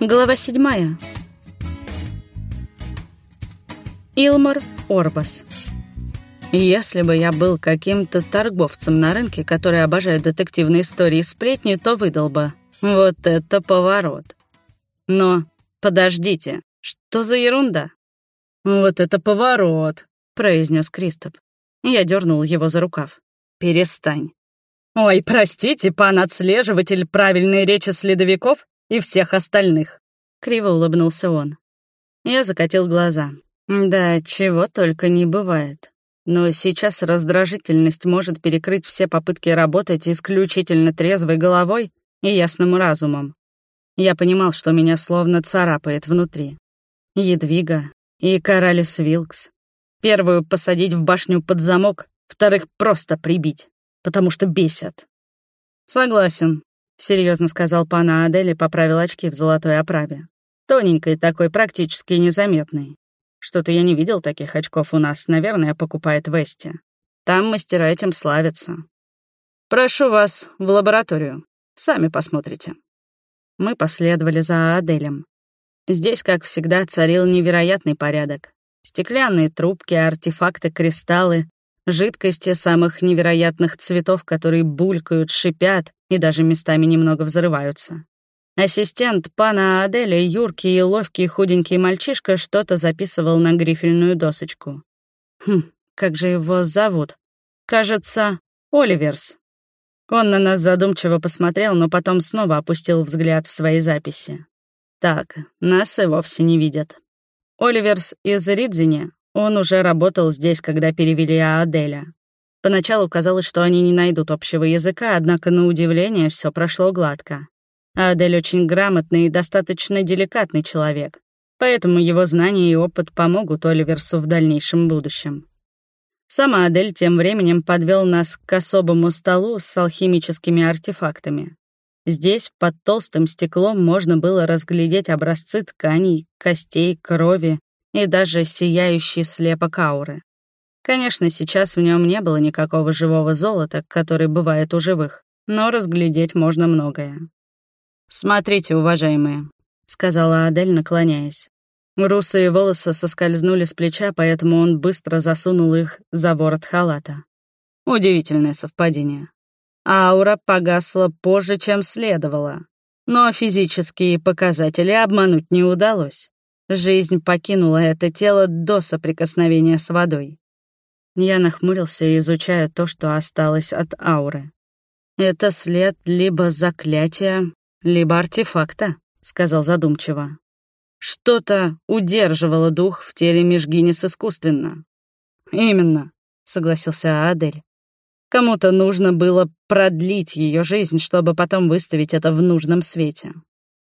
Глава седьмая. Илмар Орбас. Если бы я был каким-то торговцем на рынке, который обожает детективные истории и сплетни, то выдал бы. Вот это поворот. Но подождите, что за ерунда? Вот это поворот, произнес Кристоп. Я дернул его за рукав. Перестань. Ой, простите, пан отслеживатель правильной речи следовиков и всех остальных. Криво улыбнулся он. Я закатил глаза. Да, чего только не бывает. Но сейчас раздражительность может перекрыть все попытки работать исключительно трезвой головой и ясным разумом. Я понимал, что меня словно царапает внутри. Едвига и Коралис Вилкс. Первую посадить в башню под замок, вторых просто прибить, потому что бесят. «Согласен», — серьезно сказал пана Адель поправил очки в золотой оправе. Тоненькой такой, практически незаметной. Что-то я не видел таких очков у нас, наверное, покупает Вести. Там мастера этим славятся. Прошу вас в лабораторию. Сами посмотрите. Мы последовали за Аделем. Здесь, как всегда, царил невероятный порядок. Стеклянные трубки, артефакты, кристаллы, жидкости самых невероятных цветов, которые булькают, шипят и даже местами немного взрываются. Ассистент пана Аделя, юркий и ловкий худенький мальчишка, что-то записывал на грифельную досочку. Хм, как же его зовут? Кажется, Оливерс. Он на нас задумчиво посмотрел, но потом снова опустил взгляд в свои записи. Так, нас и вовсе не видят. Оливерс из Ридзине, он уже работал здесь, когда перевели Аделя. Поначалу казалось, что они не найдут общего языка, однако, на удивление, все прошло гладко. Адель очень грамотный и достаточно деликатный человек, поэтому его знания и опыт помогут Оливерсу в дальнейшем будущем. Сама Адель тем временем подвел нас к особому столу с алхимическими артефактами. Здесь под толстым стеклом можно было разглядеть образцы тканей, костей, крови и даже сияющий слепок ауры. Конечно, сейчас в нем не было никакого живого золота, который бывает у живых, но разглядеть можно многое. «Смотрите, уважаемые», — сказала Адель, наклоняясь. Русые волосы соскользнули с плеча, поэтому он быстро засунул их за ворот халата. Удивительное совпадение. Аура погасла позже, чем следовало. Но физические показатели обмануть не удалось. Жизнь покинула это тело до соприкосновения с водой. Я нахмурился, изучая то, что осталось от ауры. Это след либо заклятия, либо артефакта», — сказал задумчиво. «Что-то удерживало дух в теле Межгинис искусственно». «Именно», — согласился Адель. «Кому-то нужно было продлить ее жизнь, чтобы потом выставить это в нужном свете.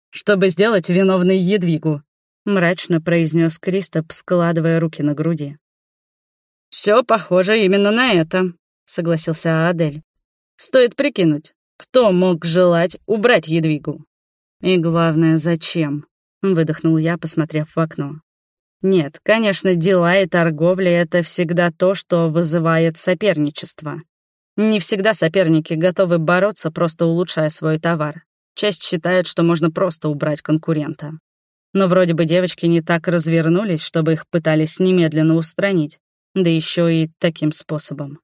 Чтобы сделать виновной Едвигу», — мрачно произнес Кристоп, складывая руки на груди. Все похоже именно на это», — согласился Адель. «Стоит прикинуть, кто мог желать убрать Едвигу? И главное, зачем? Выдохнул я, посмотрев в окно. Нет, конечно, дела и торговля — это всегда то, что вызывает соперничество. Не всегда соперники готовы бороться, просто улучшая свой товар. Часть считает, что можно просто убрать конкурента. Но вроде бы девочки не так развернулись, чтобы их пытались немедленно устранить, да еще и таким способом.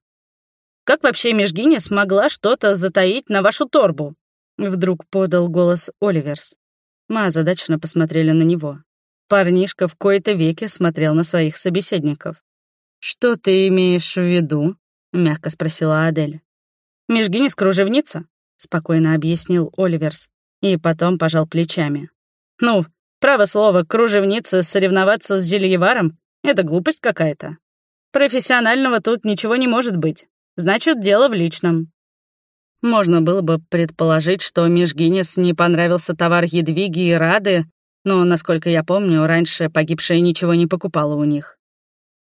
Как вообще Межгиня смогла что-то затаить на вашу торбу?» Вдруг подал голос Оливерс. Мы озадаченно посмотрели на него. Парнишка в кои-то веке смотрел на своих собеседников. «Что ты имеешь в виду?» — мягко спросила Адель. «Межгинис кружевница», — спокойно объяснил Оливерс, и потом пожал плечами. «Ну, право слово, кружевница соревноваться с зельеваром — это глупость какая-то. Профессионального тут ничего не может быть. Значит, дело в личном. Можно было бы предположить, что Межгинес не понравился товар Едвиги и Рады, но, насколько я помню, раньше погибшая ничего не покупала у них.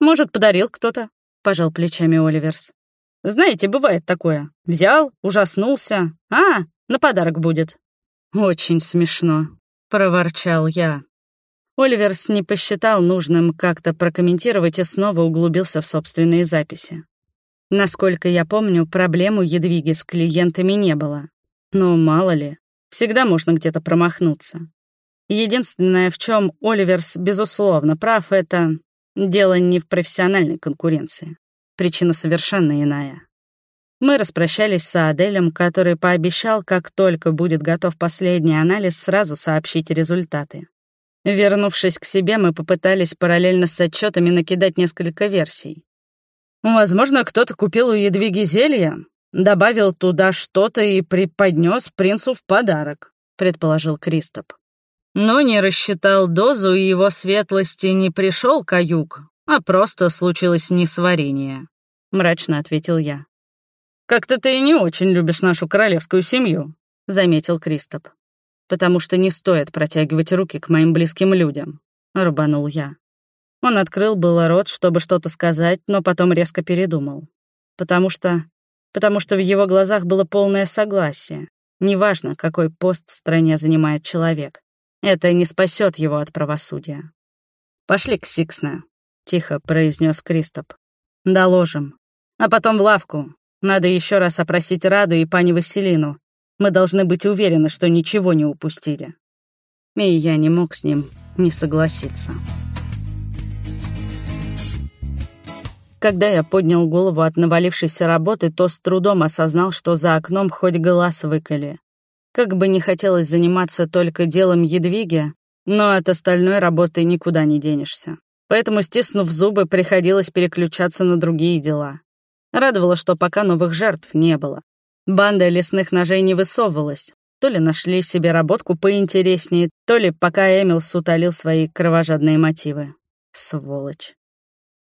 «Может, подарил кто-то?» — пожал плечами Оливерс. «Знаете, бывает такое. Взял, ужаснулся. А, на подарок будет». «Очень смешно», — проворчал я. Оливерс не посчитал нужным как-то прокомментировать и снова углубился в собственные записи. Насколько я помню, проблем у Едвиги с клиентами не было. Но мало ли, всегда можно где-то промахнуться. Единственное, в чем Оливерс, безусловно, прав, это дело не в профессиональной конкуренции. Причина совершенно иная. Мы распрощались с Аделем, который пообещал, как только будет готов последний анализ, сразу сообщить результаты. Вернувшись к себе, мы попытались параллельно с отчетами накидать несколько версий. Возможно, кто-то купил у Едвиги зелье, добавил туда что-то и преподнес принцу в подарок, предположил Кристоп. Но не рассчитал дозу, и его светлости не пришел каюк, а просто случилось несварение, мрачно ответил я. «Как-то ты не очень любишь нашу королевскую семью», — заметил Кристоп потому что не стоит протягивать руки к моим близким людям», — рубанул я. Он открыл было рот, чтобы что-то сказать, но потом резко передумал. Потому что... Потому что в его глазах было полное согласие. Неважно, какой пост в стране занимает человек. Это не спасет его от правосудия. «Пошли к Сиксне», — тихо произнес Кристоп. «Доложим. А потом в лавку. Надо еще раз опросить Раду и пани Василину. Мы должны быть уверены, что ничего не упустили. И я не мог с ним не согласиться. Когда я поднял голову от навалившейся работы, то с трудом осознал, что за окном хоть глаз выколи. Как бы не хотелось заниматься только делом едвиги, но от остальной работы никуда не денешься. Поэтому, стиснув зубы, приходилось переключаться на другие дела. Радовало, что пока новых жертв не было. Банда лесных ножей не высовывалась. То ли нашли себе работку поинтереснее, то ли пока Эмилс утолил свои кровожадные мотивы. Сволочь.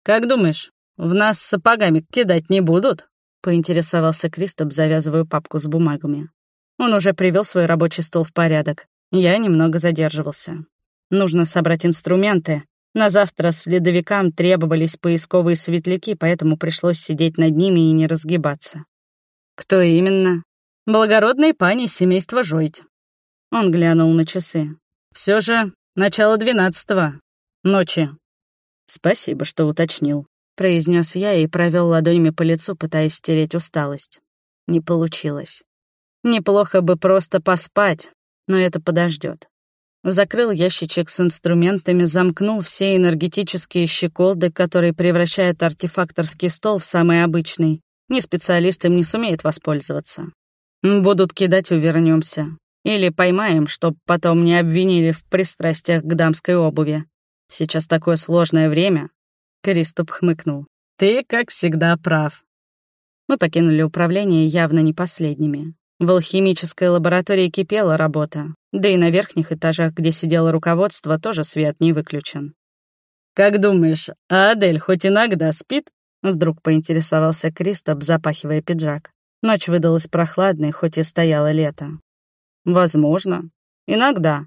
«Как думаешь, в нас сапогами кидать не будут?» — поинтересовался Кристоп, завязывая папку с бумагами. Он уже привел свой рабочий стол в порядок. Я немного задерживался. Нужно собрать инструменты. На завтра следовикам требовались поисковые светляки, поэтому пришлось сидеть над ними и не разгибаться. «Кто именно?» «Благородные пани семейства Жойт». Он глянул на часы. Все же начало двенадцатого. Ночи». «Спасибо, что уточнил», — произнес я и провел ладонями по лицу, пытаясь стереть усталость. Не получилось. Неплохо бы просто поспать, но это подождет. Закрыл ящичек с инструментами, замкнул все энергетические щеколды, которые превращают артефакторский стол в самый обычный, ни специалист им не сумеет воспользоваться. Будут кидать, увернемся. Или поймаем, чтоб потом не обвинили в пристрастиях к дамской обуви. Сейчас такое сложное время. Кристоп хмыкнул. Ты, как всегда, прав. Мы покинули управление явно не последними. В алхимической лаборатории кипела работа, да и на верхних этажах, где сидело руководство, тоже свет не выключен. «Как думаешь, а Адель хоть иногда спит?» Вдруг поинтересовался Кристоп, запахивая пиджак. Ночь выдалась прохладной, хоть и стояло лето. «Возможно. Иногда.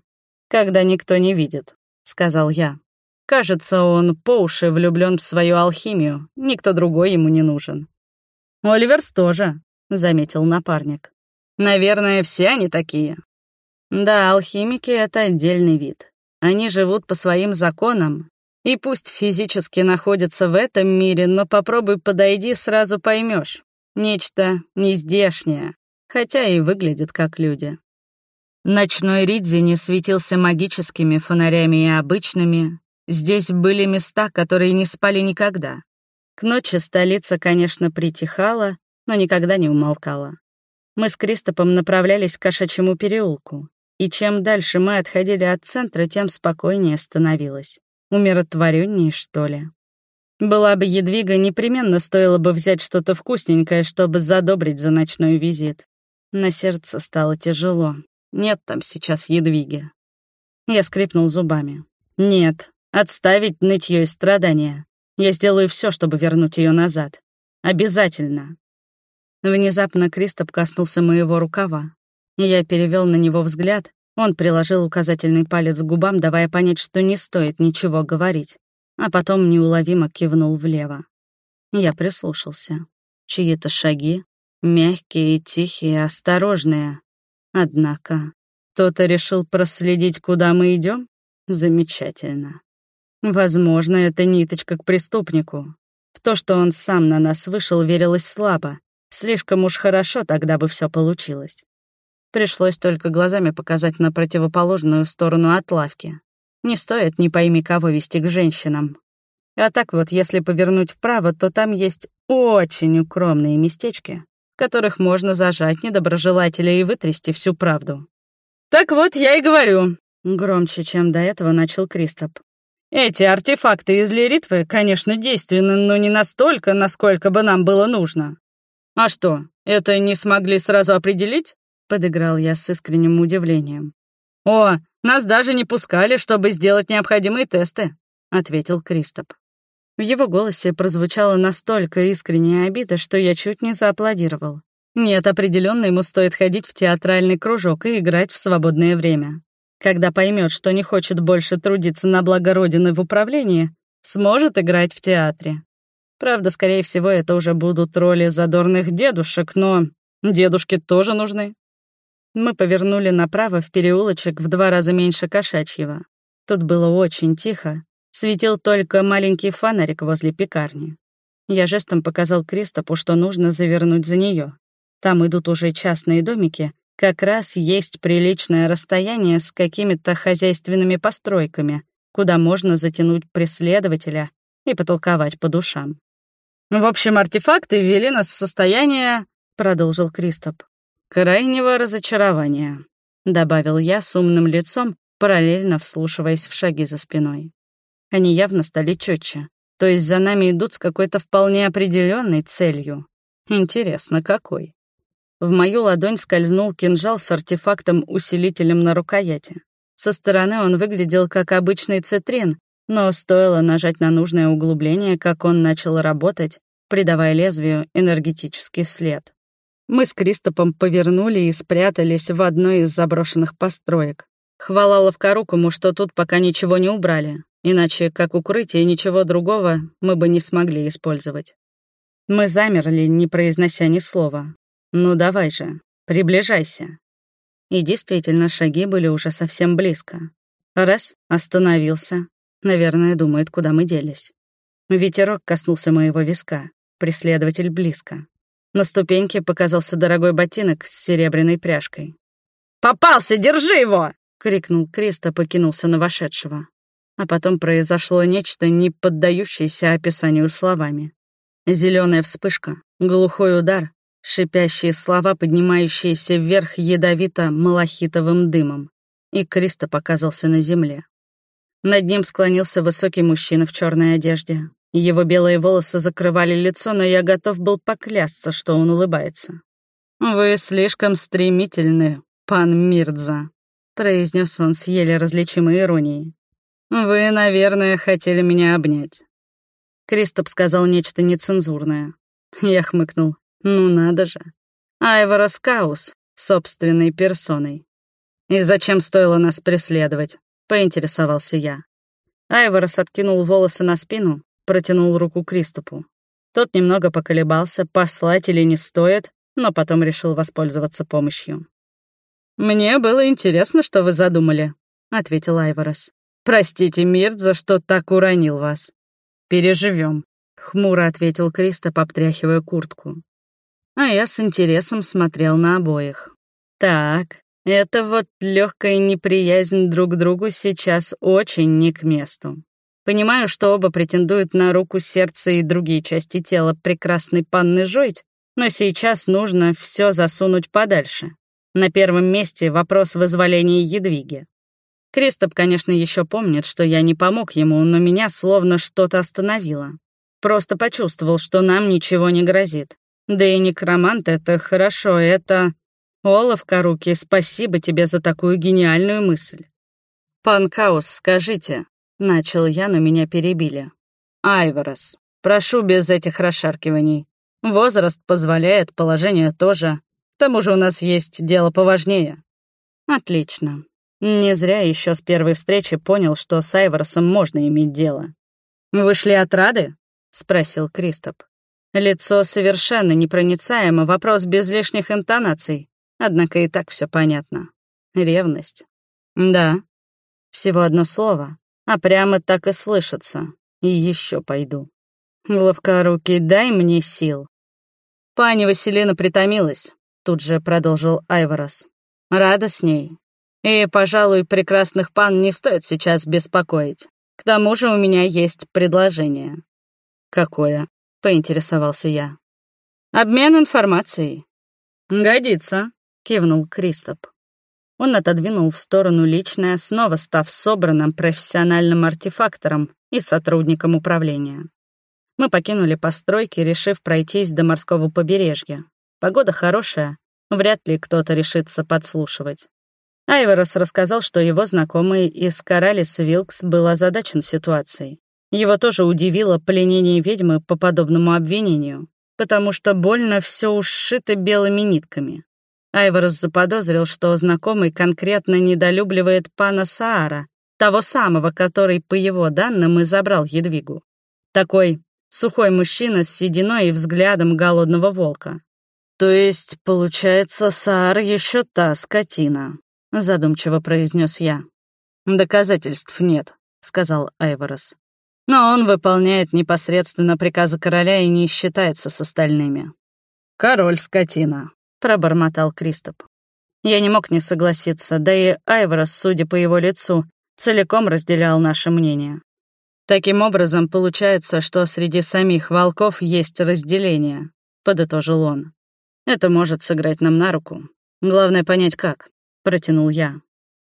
Когда никто не видит», — сказал я. «Кажется, он по уши влюблён в свою алхимию, никто другой ему не нужен». «Оливерс тоже», — заметил напарник. «Наверное, все они такие». «Да, алхимики — это отдельный вид. Они живут по своим законам и пусть физически находится в этом мире, но попробуй подойди, сразу поймешь. Нечто нездешнее, хотя и выглядит как люди. Ночной Ридзи не светился магическими фонарями и обычными. Здесь были места, которые не спали никогда. К ночи столица, конечно, притихала, но никогда не умолкала. Мы с Кристопом направлялись к кошачьему переулку, и чем дальше мы отходили от центра, тем спокойнее становилось умиротвореннее, что ли. Была бы едвига, непременно стоило бы взять что-то вкусненькое, чтобы задобрить за ночной визит. На сердце стало тяжело. Нет там сейчас едвиги. Я скрипнул зубами. Нет, отставить нытье и страдания. Я сделаю все, чтобы вернуть ее назад. Обязательно. Внезапно Кристоп коснулся моего рукава. Я перевел на него взгляд он приложил указательный палец к губам, давая понять, что не стоит ничего говорить, а потом неуловимо кивнул влево. Я прислушался. Чьи-то шаги, мягкие и тихие, осторожные. Однако, кто-то решил проследить, куда мы идем? Замечательно. Возможно, это ниточка к преступнику. В то, что он сам на нас вышел, верилось слабо. Слишком уж хорошо тогда бы все получилось. Пришлось только глазами показать на противоположную сторону от лавки. Не стоит, не пойми кого, вести к женщинам. А так вот, если повернуть вправо, то там есть очень укромные местечки, в которых можно зажать недоброжелателя и вытрясти всю правду. «Так вот, я и говорю», — громче, чем до этого начал Кристоп. «Эти артефакты из Лиритвы, конечно, действенны, но не настолько, насколько бы нам было нужно. А что, это не смогли сразу определить?» подыграл я с искренним удивлением. «О, нас даже не пускали, чтобы сделать необходимые тесты», — ответил Кристоп. В его голосе прозвучала настолько искренняя обида, что я чуть не зааплодировал. Нет, определенно ему стоит ходить в театральный кружок и играть в свободное время. Когда поймет, что не хочет больше трудиться на благо Родины в управлении, сможет играть в театре. Правда, скорее всего, это уже будут роли задорных дедушек, но дедушки тоже нужны. Мы повернули направо в переулочек в два раза меньше кошачьего. Тут было очень тихо, светил только маленький фонарик возле пекарни. Я жестом показал Кристопу, что нужно завернуть за нее. Там идут уже частные домики, как раз есть приличное расстояние с какими-то хозяйственными постройками, куда можно затянуть преследователя и потолковать по душам. «В общем, артефакты ввели нас в состояние...» — продолжил Кристоп крайнего разочарования», — добавил я с умным лицом, параллельно вслушиваясь в шаги за спиной. Они явно стали четче, то есть за нами идут с какой-то вполне определенной целью. Интересно, какой? В мою ладонь скользнул кинжал с артефактом-усилителем на рукояти. Со стороны он выглядел как обычный цитрин, но стоило нажать на нужное углубление, как он начал работать, придавая лезвию энергетический след. Мы с Кристопом повернули и спрятались в одной из заброшенных построек. Хвала Ловкорукому, что тут пока ничего не убрали, иначе как укрытие ничего другого мы бы не смогли использовать. Мы замерли, не произнося ни слова. «Ну давай же, приближайся». И действительно, шаги были уже совсем близко. Раз, остановился. Наверное, думает, куда мы делись. Ветерок коснулся моего виска. Преследователь близко. На ступеньке показался дорогой ботинок с серебряной пряжкой. «Попался! Держи его!» — крикнул Криста, покинулся на вошедшего. А потом произошло нечто, не поддающееся описанию словами. Зеленая вспышка, глухой удар, шипящие слова, поднимающиеся вверх ядовито-малахитовым дымом. И Криста показался на земле. Над ним склонился высокий мужчина в черной одежде. Его белые волосы закрывали лицо, но я готов был поклясться, что он улыбается. «Вы слишком стремительны, пан Мирдза», — произнес он с еле различимой иронией. «Вы, наверное, хотели меня обнять». Кристоп сказал нечто нецензурное. Я хмыкнул. «Ну надо же. Айвара Скаус, собственной персоной. И зачем стоило нас преследовать?» — поинтересовался я. Айворос откинул волосы на спину, протянул руку Кристопу. Тот немного поколебался, послать или не стоит, но потом решил воспользоваться помощью. «Мне было интересно, что вы задумали», — ответил Айворос. «Простите, Мирт, за что так уронил вас. Переживем», — хмуро ответил Кристоп, обтряхивая куртку. А я с интересом смотрел на обоих. «Так, это вот легкая неприязнь друг к другу сейчас очень не к месту. Понимаю, что оба претендуют на руку, сердце и другие части тела прекрасной панны Жойт, но сейчас нужно все засунуть подальше. На первом месте вопрос вызволения Едвиги. Кристоп, конечно, еще помнит, что я не помог ему, но меня словно что-то остановило. Просто почувствовал, что нам ничего не грозит. Да и некромант — это хорошо, это... Олаф Каруки, спасибо тебе за такую гениальную мысль. «Пан Каус, скажите, Начал я, но меня перебили. «Айворос, прошу без этих расшаркиваний. Возраст позволяет, положение тоже. К тому же у нас есть дело поважнее». «Отлично. Не зря еще с первой встречи понял, что с Айворосом можно иметь дело». «Вы шли от Рады?» — спросил Кристоп. Лицо совершенно непроницаемо, вопрос без лишних интонаций. Однако и так все понятно. Ревность. Да. Всего одно слово, а прямо так и слышится. И еще пойду. Ловкоруки, дай мне сил. Пани Василина притомилась, тут же продолжил Айворос. Рада с ней. И, пожалуй, прекрасных пан не стоит сейчас беспокоить. К тому же у меня есть предложение». «Какое?» — поинтересовался я. «Обмен информацией». «Годится», — кивнул Кристоп. Он отодвинул в сторону личное, снова став собранным профессиональным артефактором и сотрудником управления. Мы покинули постройки, решив пройтись до морского побережья. Погода хорошая, вряд ли кто-то решится подслушивать. Айворос рассказал, что его знакомый из Коралис Вилкс был озадачен ситуацией. Его тоже удивило пленение ведьмы по подобному обвинению, потому что больно все ушито белыми нитками. Айворос заподозрил, что знакомый конкретно недолюбливает пана Саара, того самого, который, по его данным, и забрал Едвигу. Такой сухой мужчина с сединой и взглядом голодного волка. «То есть, получается, Саар еще та скотина», — задумчиво произнес я. «Доказательств нет», — сказал Айворос. «Но он выполняет непосредственно приказы короля и не считается с остальными». «Король скотина», — пробормотал Кристоп. Я не мог не согласиться, да и Айворос, судя по его лицу, целиком разделял наше мнение. Таким образом, получается, что среди самих волков есть разделение, подытожил он. Это может сыграть нам на руку. Главное понять, как, протянул я.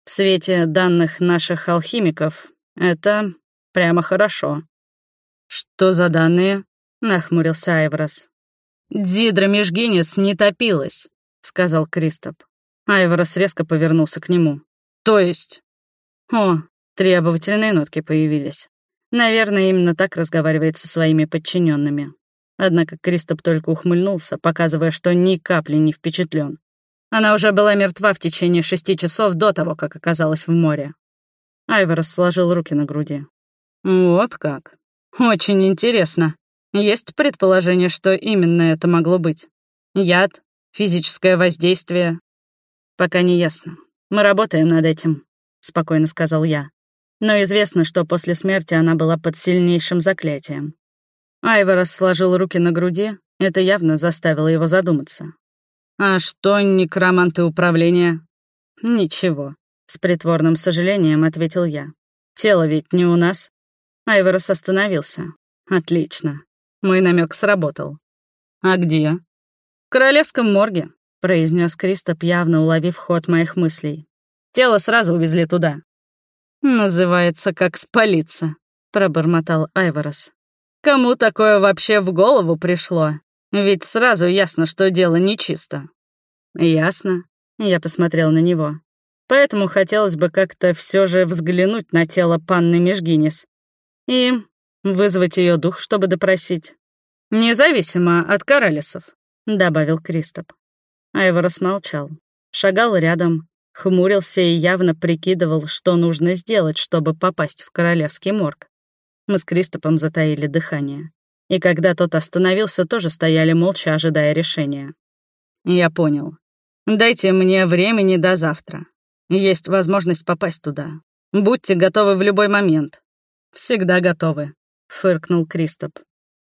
В свете данных наших алхимиков это прямо хорошо. Что за данные? нахмурился Айврос. «Дзидра Межгинис не топилась», — сказал Кристоп. Айворос резко повернулся к нему. «То есть?» О, требовательные нотки появились. Наверное, именно так разговаривает со своими подчиненными. Однако Кристоп только ухмыльнулся, показывая, что ни капли не впечатлен. Она уже была мертва в течение шести часов до того, как оказалась в море. Айворос сложил руки на груди. «Вот как. Очень интересно. Есть предположение, что именно это могло быть? Яд? Физическое воздействие? Пока не ясно. Мы работаем над этим, спокойно сказал я. Но известно, что после смерти она была под сильнейшим заклятием. Айворос сложил руки на груди, это явно заставило его задуматься. «А что некроманты управления?» «Ничего», — с притворным сожалением ответил я. «Тело ведь не у нас». Айворос остановился. «Отлично. Мой намек сработал. «А где?» «В королевском морге», — произнес Кристоп, явно уловив ход моих мыслей. «Тело сразу увезли туда». «Называется, как спалиться», — пробормотал Айворос. «Кому такое вообще в голову пришло? Ведь сразу ясно, что дело нечисто». «Ясно», — я посмотрел на него. «Поэтому хотелось бы как-то все же взглянуть на тело панны Межгинис. И Вызвать ее дух, чтобы допросить. Независимо от Коралисов, добавил Кристоп. Айвор смолчал, шагал рядом, хмурился и явно прикидывал, что нужно сделать, чтобы попасть в королевский морг. Мы с Кристопом затаили дыхание. И когда тот остановился, тоже стояли молча, ожидая решения. Я понял. Дайте мне времени до завтра. Есть возможность попасть туда. Будьте готовы в любой момент. Всегда готовы. — фыркнул Кристоп.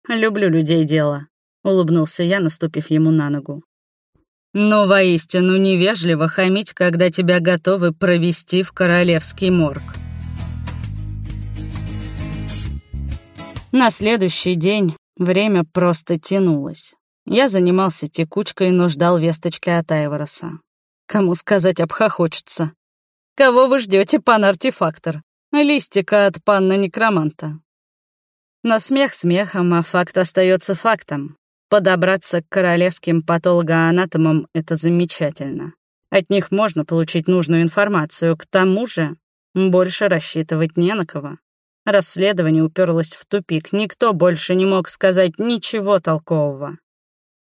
«Люблю людей дело», — улыбнулся я, наступив ему на ногу. «Но воистину невежливо хамить, когда тебя готовы провести в королевский морг». На следующий день время просто тянулось. Я занимался текучкой, но ждал весточки от Айвороса. Кому сказать обхохочется. «Кого вы ждете, пан артефактор? Листика от панна некроманта. Но смех смехом, а факт остается фактом. Подобраться к королевским патологоанатомам — это замечательно. От них можно получить нужную информацию. К тому же больше рассчитывать не на кого. Расследование уперлось в тупик. Никто больше не мог сказать ничего толкового.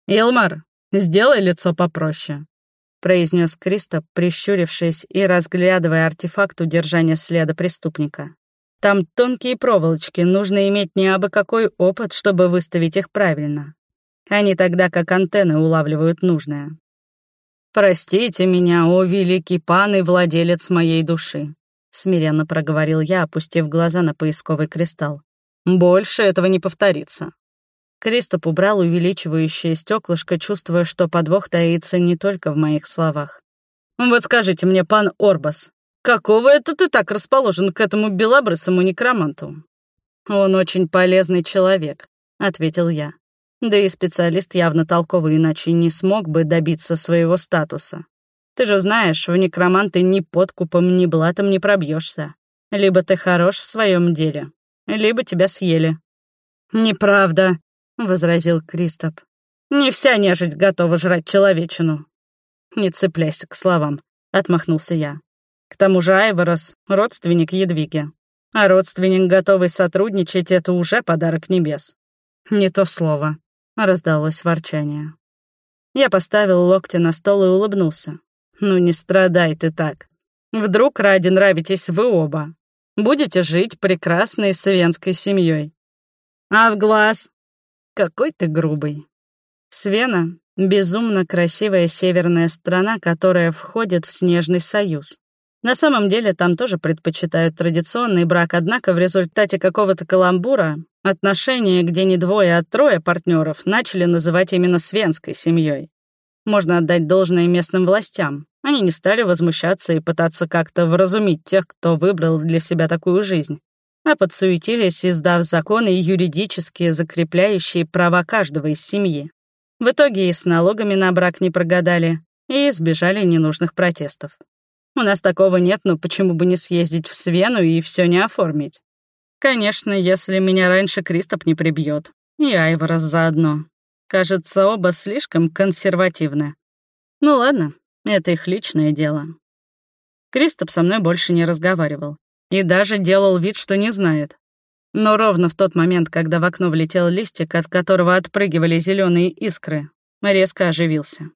«Илмар, сделай лицо попроще», — произнес Кристоп, прищурившись и разглядывая артефакт удержания следа преступника. Там тонкие проволочки, нужно иметь не абы какой опыт, чтобы выставить их правильно. Они тогда как антенны улавливают нужное. «Простите меня, о великий пан и владелец моей души», — смиренно проговорил я, опустив глаза на поисковый кристалл. «Больше этого не повторится». Кристоп убрал увеличивающее стеклышко, чувствуя, что подвох таится не только в моих словах. Вот скажите мне, пан Орбас, какого это ты так расположен к этому белобрысому некроманту?» «Он очень полезный человек», — ответил я. «Да и специалист явно толковый, иначе не смог бы добиться своего статуса. Ты же знаешь, в некроманты ни подкупом, ни блатом не пробьешься. Либо ты хорош в своем деле, либо тебя съели». «Неправда», — возразил Кристоп. «Не вся нежить готова жрать человечину». «Не цепляйся к словам», — отмахнулся я. «К тому же Айворос — родственник Едвиги. А родственник, готовый сотрудничать, — это уже подарок небес». «Не то слово», — раздалось ворчание. Я поставил локти на стол и улыбнулся. «Ну не страдай ты так. Вдруг ради нравитесь вы оба. Будете жить прекрасной свенской семьей. А в глаз? Какой ты грубый. Свена — безумно красивая северная страна, которая входит в Снежный Союз. На самом деле там тоже предпочитают традиционный брак, однако в результате какого-то каламбура отношения, где не двое, а трое партнеров, начали называть именно свенской семьей. Можно отдать должное местным властям. Они не стали возмущаться и пытаться как-то вразумить тех, кто выбрал для себя такую жизнь а подсуетились, издав законы, юридически закрепляющие права каждого из семьи. В итоге и с налогами на брак не прогадали, и избежали ненужных протестов. У нас такого нет, но почему бы не съездить в Свену и все не оформить? Конечно, если меня раньше Кристоп не прибьет, и Айворос заодно. Кажется, оба слишком консервативны. Ну ладно, это их личное дело. Кристоп со мной больше не разговаривал и даже делал вид, что не знает. Но ровно в тот момент, когда в окно влетел листик, от которого отпрыгивали зеленые искры, резко оживился.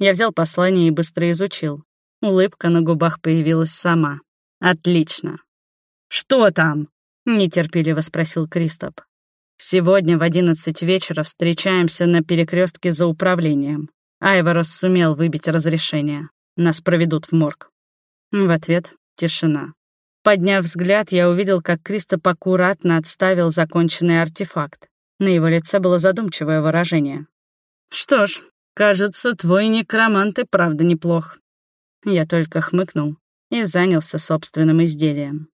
Я взял послание и быстро изучил. Улыбка на губах появилась сама. «Отлично!» «Что там?» — нетерпеливо спросил Кристоп. «Сегодня в одиннадцать вечера встречаемся на перекрестке за управлением. Айворос сумел выбить разрешение. Нас проведут в морг». В ответ — тишина. Подняв взгляд, я увидел, как Кристоп аккуратно отставил законченный артефакт. На его лице было задумчивое выражение. «Что ж, кажется, твой некромант и правда неплох». Я только хмыкнул и занялся собственным изделием.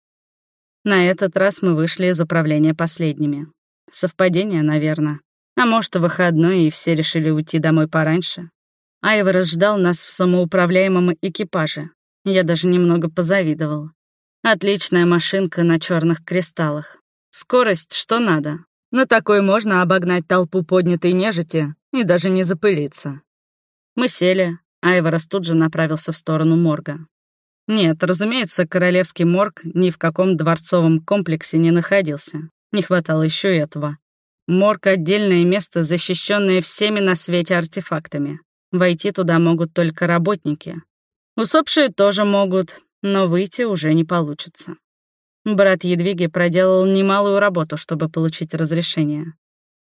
На этот раз мы вышли из управления последними. Совпадение, наверное. А может, выходной, и все решили уйти домой пораньше. Айвор ждал нас в самоуправляемом экипаже. Я даже немного позавидовал. Отличная машинка на черных кристаллах. Скорость что надо. На такой можно обогнать толпу поднятой нежити и даже не запылиться. Мы сели, Айворос тут же направился в сторону морга. Нет, разумеется, королевский морг ни в каком дворцовом комплексе не находился. Не хватало еще этого. Морг — отдельное место, защищенное всеми на свете артефактами. Войти туда могут только работники. Усопшие тоже могут, но выйти уже не получится. Брат Едвиги проделал немалую работу, чтобы получить разрешение.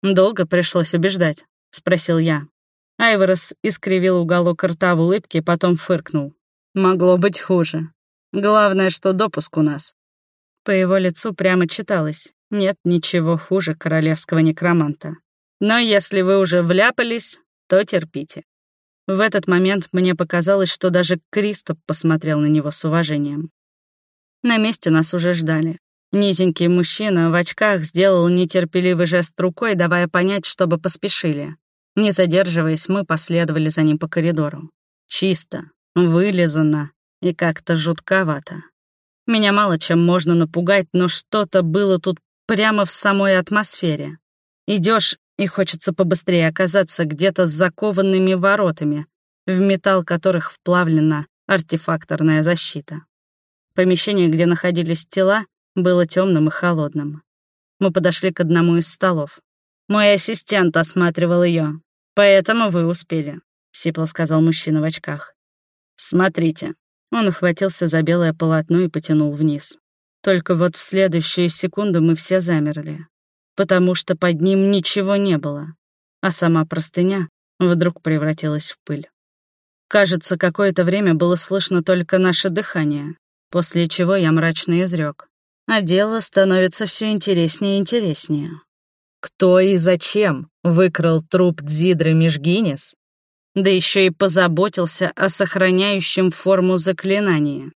«Долго пришлось убеждать?» — спросил я. Айворос искривил уголок рта в улыбке, потом фыркнул. «Могло быть хуже. Главное, что допуск у нас». По его лицу прямо читалось. Нет ничего хуже королевского некроманта. Но если вы уже вляпались, то терпите. В этот момент мне показалось, что даже Кристоп посмотрел на него с уважением. На месте нас уже ждали. Низенький мужчина в очках сделал нетерпеливый жест рукой, давая понять, чтобы поспешили. Не задерживаясь, мы последовали за ним по коридору. Чисто, вылизано и как-то жутковато. Меня мало чем можно напугать, но что-то было тут прямо в самой атмосфере. Идешь и хочется побыстрее оказаться где-то с закованными воротами, в металл которых вплавлена артефакторная защита. Помещение, где находились тела, было темным и холодным. Мы подошли к одному из столов. «Мой ассистент осматривал ее, поэтому вы успели», — сипло сказал мужчина в очках. «Смотрите». Он ухватился за белое полотно и потянул вниз. Только вот в следующую секунду мы все замерли потому что под ним ничего не было, а сама простыня вдруг превратилась в пыль. Кажется, какое-то время было слышно только наше дыхание, после чего я мрачно изрек. А дело становится все интереснее и интереснее. Кто и зачем выкрал труп Дзидры Межгинес? да еще и позаботился о сохраняющем форму заклинании.